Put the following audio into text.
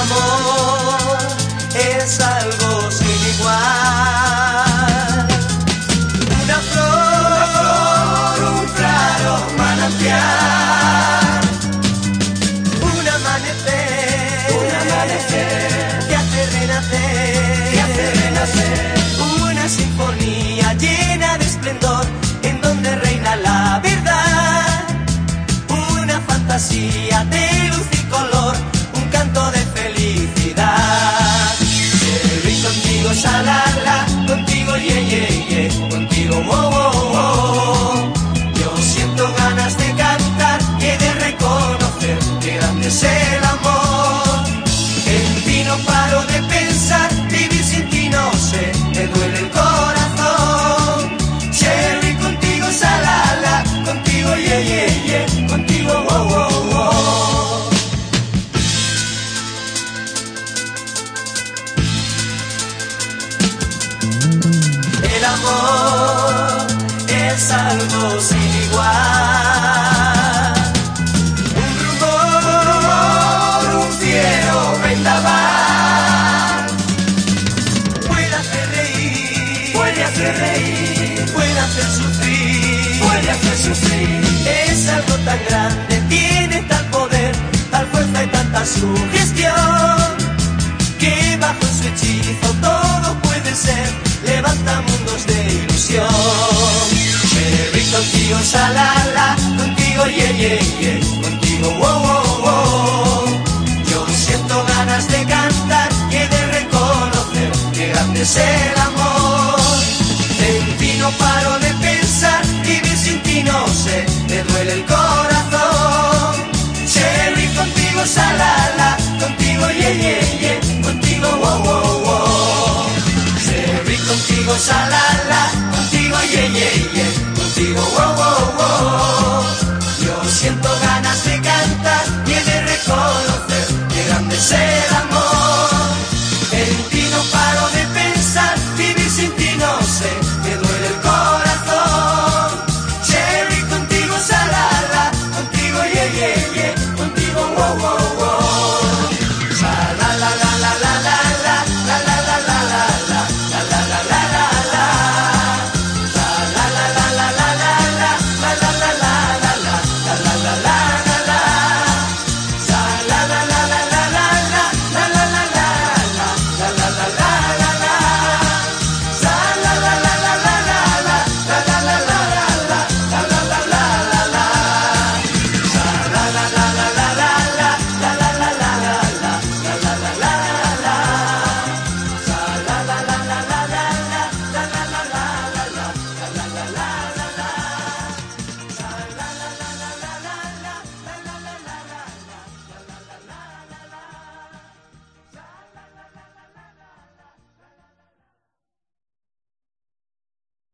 amor es algo sin igual. Una flor, una flor, un claro manantial. Un amanecer, un amanecer que hace renacer, que hace renacer. Una sinfonía llena de esplendor en donde reina la verdad. Una fantasía. Algo sin igual. Un rumor, un cielo vendaval. Puede hacer reír, puede hacer reír, puede hacer sufrir, puede hacer sufrir. Es algo tan grande, tiene tal poder, tal fuerza y tanta sugestión, que bajo su hechizo todo puede ser, mundos de ilusión. me Cherry contigo, salala, contigo, ye, ye, ye, contigo, wow, wow, wow. Yo siento ganas de cantar y de reconocer que grande es el amor. En ti no paro de pensar, vivir sin ti no sé, me duele el corazón. Vamos